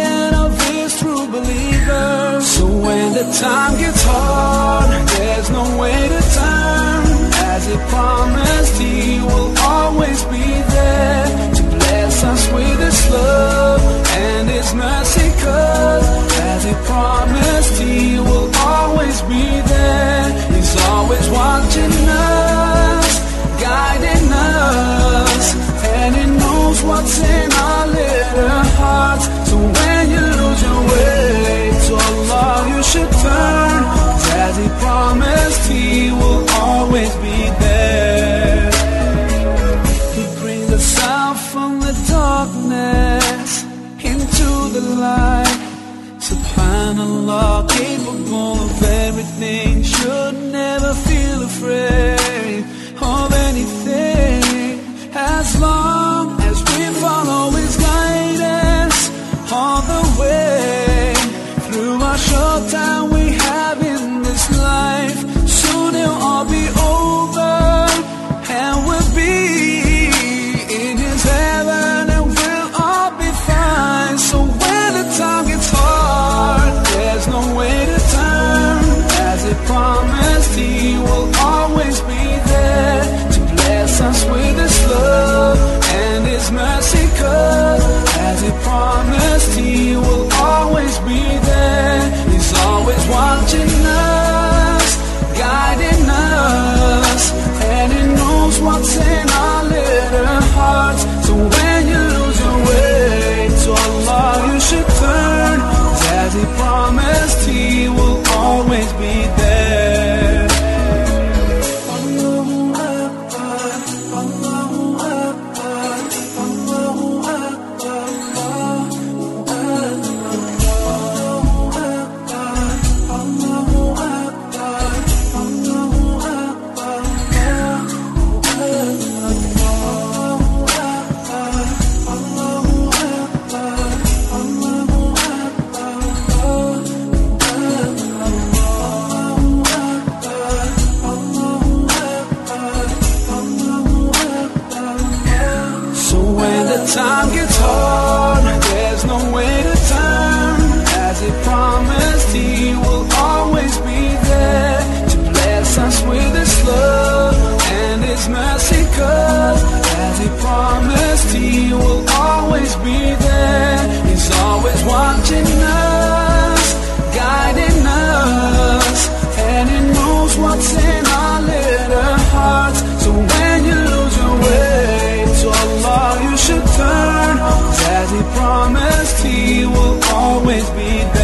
and of his true believers. So when the time gets hard, there's no way to turn, as it promised. darkness into the light. Subhanallah, capable of everything, should never feel afraid of anything. knows what's in as he promised he will always be there. He's always watching us guiding us. And he knows what's in our little hearts. So when you lose your way to Allah you should turn. As he promised he will always be there.